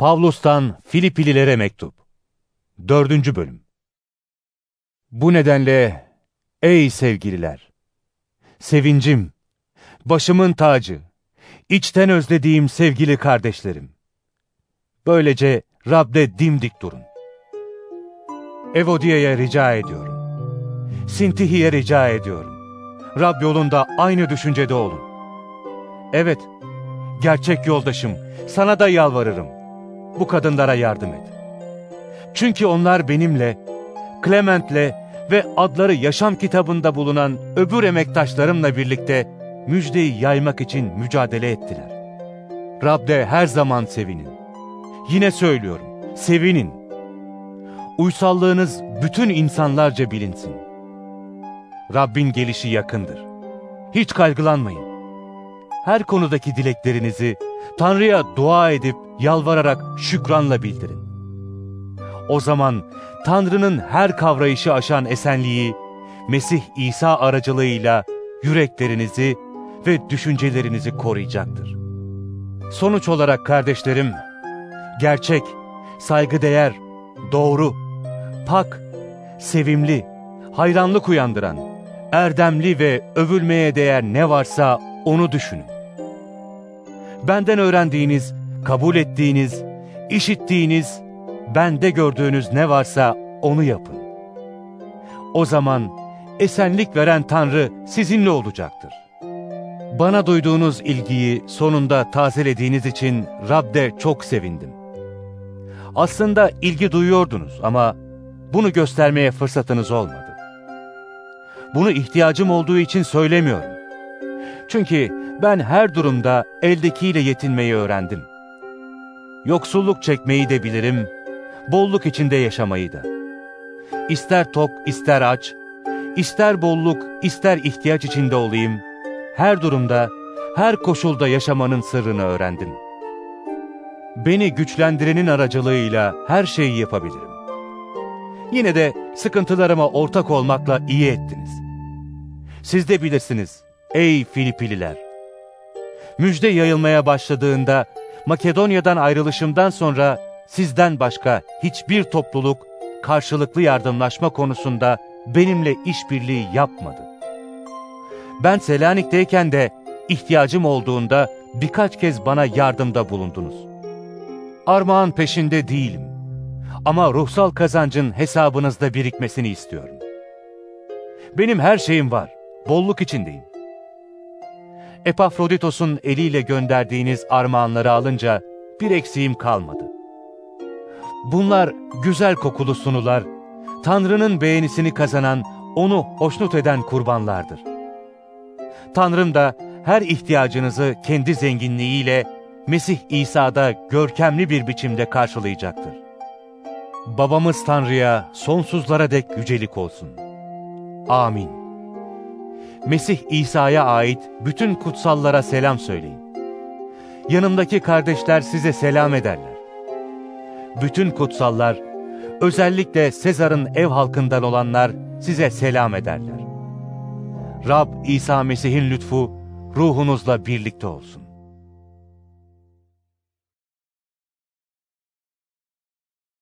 Pavlus'tan Filipililere mektup. Dördüncü bölüm. Bu nedenle ey sevgililer, sevincim, başımın tacı, içten özlediğim sevgili kardeşlerim. Böylece Rab'de dimdik durun. Evodiye'ye rica ediyorum. Sintihi'ye rica ediyorum. Rab yolunda aynı düşüncede olun. Evet, gerçek yoldaşım, sana da yalvarırım. Bu kadınlara yardım et. Çünkü onlar benimle, Clement'le ve adları yaşam kitabında bulunan öbür emektaşlarımla birlikte müjdeyi yaymak için mücadele ettiler. Rab'de her zaman sevinin. Yine söylüyorum, sevinin. Uysallığınız bütün insanlarca bilinsin. Rabbin gelişi yakındır. Hiç kaygılanmayın. Her konudaki dileklerinizi Tanrı'ya dua edip yalvararak şükranla bildirin. O zaman Tanrı'nın her kavrayışı aşan esenliği Mesih İsa aracılığıyla yüreklerinizi ve düşüncelerinizi koruyacaktır. Sonuç olarak kardeşlerim, gerçek, saygıdeğer, doğru, pak, sevimli, hayranlık uyandıran, erdemli ve övülmeye değer ne varsa onu düşünün. Benden öğrendiğiniz, kabul ettiğiniz, işittiğiniz, bende gördüğünüz ne varsa onu yapın. O zaman esenlik veren Tanrı sizinle olacaktır. Bana duyduğunuz ilgiyi sonunda tazelediğiniz için Rab'de çok sevindim. Aslında ilgi duyuyordunuz ama bunu göstermeye fırsatınız olmadı. Bunu ihtiyacım olduğu için söylemiyorum. Çünkü ben her durumda eldekiyle yetinmeyi öğrendim. Yoksulluk çekmeyi de bilirim, bolluk içinde yaşamayı da. İster tok, ister aç, ister bolluk, ister ihtiyaç içinde olayım, her durumda, her koşulda yaşamanın sırrını öğrendim. Beni güçlendirenin aracılığıyla her şeyi yapabilirim. Yine de sıkıntılarıma ortak olmakla iyi ettiniz. Siz de bilirsiniz, ey Filipililer. Müjde yayılmaya başladığında, Makedonya'dan ayrılışımdan sonra sizden başka hiçbir topluluk karşılıklı yardımlaşma konusunda benimle işbirliği yapmadı. Ben Selanik'teyken de ihtiyacım olduğunda birkaç kez bana yardımda bulundunuz. Armağan peşinde değilim ama ruhsal kazancın hesabınızda birikmesini istiyorum. Benim her şeyim var, bolluk içindeyim. Epafroditos'un eliyle gönderdiğiniz armağanları alınca bir eksiğim kalmadı. Bunlar güzel kokulu sunular, Tanrı'nın beğenisini kazanan, onu hoşnut eden kurbanlardır. Tanrım da her ihtiyacınızı kendi zenginliğiyle Mesih İsa'da görkemli bir biçimde karşılayacaktır. Babamız Tanrı'ya sonsuzlara dek yücelik olsun. Amin. Mesih İsa'ya ait bütün kutsallara selam söyleyin. Yanımdaki kardeşler size selam ederler. Bütün kutsallar, özellikle Sezar'ın ev halkından olanlar size selam ederler. Rab İsa Mesih'in lütfu ruhunuzla birlikte olsun.